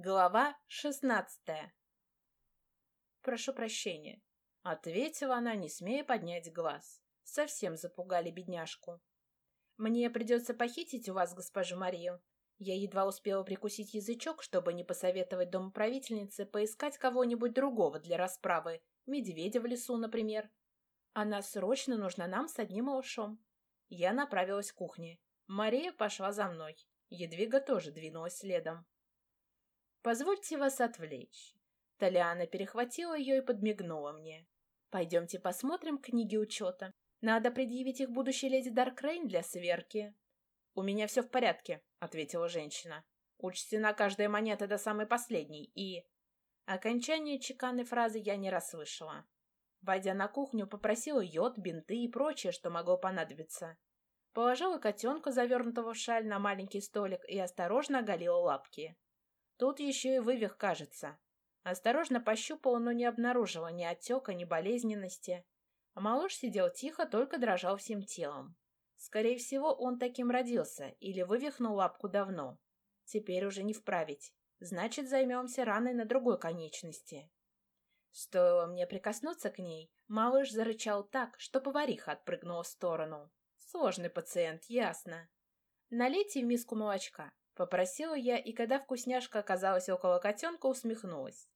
Глава шестнадцатая. «Прошу прощения», — ответила она, не смея поднять глаз. Совсем запугали бедняжку. «Мне придется похитить у вас госпожу Марию. Я едва успела прикусить язычок, чтобы не посоветовать домоправительнице поискать кого-нибудь другого для расправы, медведя в лесу, например. Она срочно нужна нам с одним малышом». Я направилась к кухне. Мария пошла за мной. Едвига тоже двинулась следом. Позвольте вас отвлечь. Толяна перехватила ее и подмигнула мне. Пойдемте посмотрим книги учета. Надо предъявить их будущей леди Даркрейн для сверки. У меня все в порядке, ответила женщина. Учтена каждая монета до самой последней, и... Окончание чеканной фразы я не расслышала. Войдя на кухню, попросила йод, бинты и прочее, что могло понадобиться. Положила котенка, завернутого в шаль, на маленький столик и осторожно оголила лапки. Тут еще и вывих, кажется. Осторожно пощупала, но не обнаружила ни отека, ни болезненности. А малыш сидел тихо, только дрожал всем телом. Скорее всего, он таким родился или вывихнул лапку давно. Теперь уже не вправить. Значит, займемся раной на другой конечности. Стоило мне прикоснуться к ней, малыш зарычал так, что повариха отпрыгнула в сторону. Сложный пациент, ясно. Налейте в миску молочка. Попросила я, и когда вкусняшка оказалась около котенка, усмехнулась.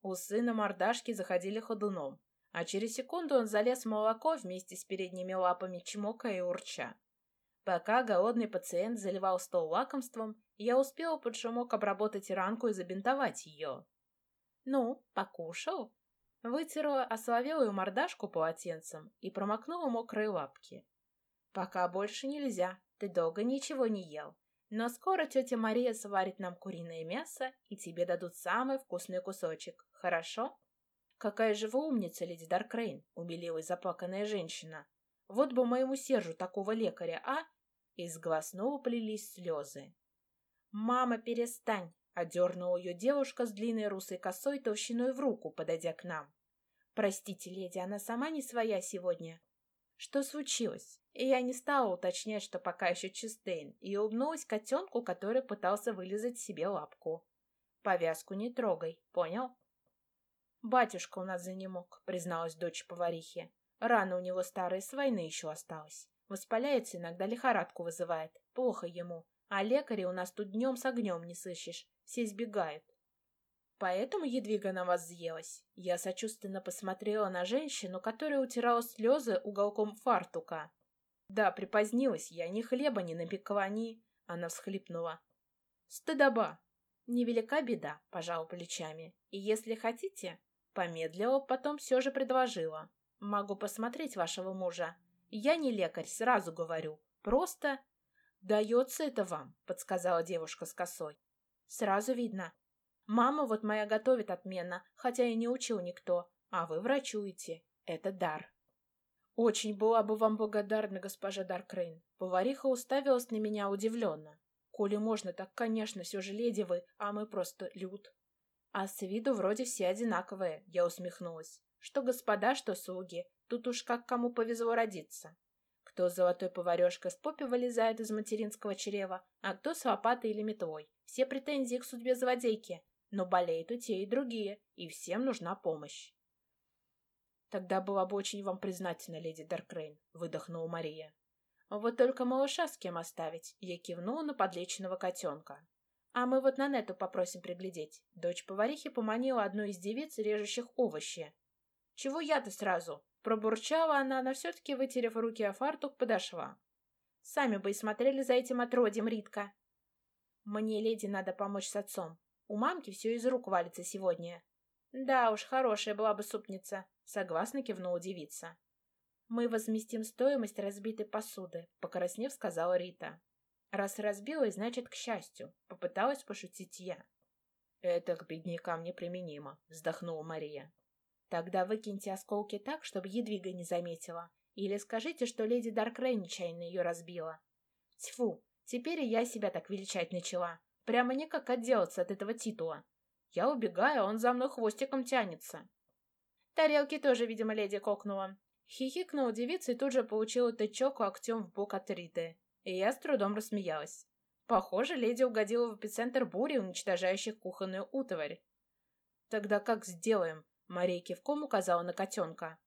Усы на мордашке заходили ходуном, а через секунду он залез в молоко вместе с передними лапами, чмокая и урча. Пока голодный пациент заливал стол лакомством, я успела под шумок обработать ранку и забинтовать ее. «Ну, покушал?» Вытерла ословелую мордашку полотенцем и промокнула мокрые лапки. «Пока больше нельзя, ты долго ничего не ел. Но скоро тетя Мария сварит нам куриное мясо, и тебе дадут самый вкусный кусочек. Хорошо? Какая же вы умница, леди Даркрейн, умилилась заплаканная женщина. Вот бы моему Сержу такого лекаря, а? Из глаз снова полились слезы. «Мама, перестань!» — одернула ее девушка с длинной русой косой толщиной в руку, подойдя к нам. «Простите, леди, она сама не своя сегодня. Что случилось? И я не стала уточнять, что пока еще Чистейн, и улыбнулась котенку, который пытался вылезать себе лапку. «Повязку не трогай, понял?» «Батюшка у нас за не мог», — призналась дочь поварихи. «Рана у него старая с войны еще осталась. Воспаляется, иногда лихорадку вызывает. Плохо ему. А лекаря у нас тут днем с огнем не сыщешь. Все избегают. Поэтому Едвига на вас съелась. Я сочувственно посмотрела на женщину, которая утирала слезы уголком фартука. Да, припозднилась я, ни хлеба, ни напекла, ни... Она всхлипнула. Стыдоба. Невелика беда, пожал плечами. И если хотите... Помедлила, потом все же предложила. Могу посмотреть вашего мужа. Я не лекарь, сразу говорю. Просто... «Дается это вам», — подсказала девушка с косой. «Сразу видно, Мама вот моя готовит отменно, хотя и не учил никто, а вы врачуете. Это дар. Очень была бы вам благодарна, госпожа Даркрейн. Повариха уставилась на меня удивленно. Коли можно, так, конечно, все же леди вы, а мы просто люд. А с виду вроде все одинаковые, я усмехнулась. Что господа, что слуги, тут уж как кому повезло родиться. Кто золотой поварешка с попи вылезает из материнского чрева, а кто с лопатой или метлой. Все претензии к судьбе злодейки но болеют и те, и другие, и всем нужна помощь. Тогда была бы очень вам признательна, леди Даркрейн, выдохнула Мария. Вот только малыша с кем оставить, я кивнула на подлеченного котенка. А мы вот на Нету попросим приглядеть. Дочь поварихи поманила одну из девиц, режущих овощи. Чего я-то сразу? Пробурчала она, но все-таки, вытерев руки о фартук, подошла. Сами бы и смотрели за этим отродьем, Ритка. Мне, леди, надо помочь с отцом. У мамки все из рук валится сегодня. Да уж, хорошая была бы супница, согласно кивнула девица. Мы возместим стоимость разбитой посуды, покраснев, сказала Рита. Раз разбилась, значит, к счастью, попыталась пошутить я. Это к беднякам неприменимо, вздохнула Мария. Тогда выкиньте осколки так, чтобы едвига не заметила. Или скажите, что леди Даркрей нечаянно ее разбила. Тьфу, теперь и я себя так величать начала. Прямо никак отделаться от этого титула. Я убегаю, а он за мной хвостиком тянется. Тарелки тоже, видимо, леди кокнула. Хихикнула девица и тут же получила тычок локтем в бок от Риты. И я с трудом рассмеялась. Похоже, леди угодила в эпицентр бури, уничтожающих кухонную утварь. Тогда как сделаем? Мария кивком указала на котенка.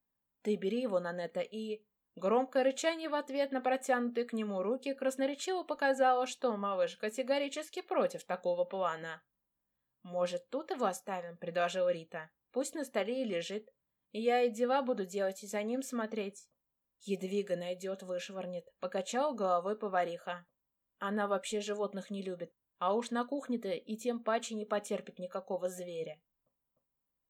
Ты бери его, Нанета, и... Громкое рычание в ответ на протянутые к нему руки красноречиво показало, что малыш категорически против такого плана. «Может, тут его оставим?» — предложила Рита. «Пусть на столе и лежит. Я и дела буду делать, и за ним смотреть». «Едвига найдет, вышвырнет», — покачала головой повариха. «Она вообще животных не любит, а уж на кухне-то и тем паче не потерпит никакого зверя».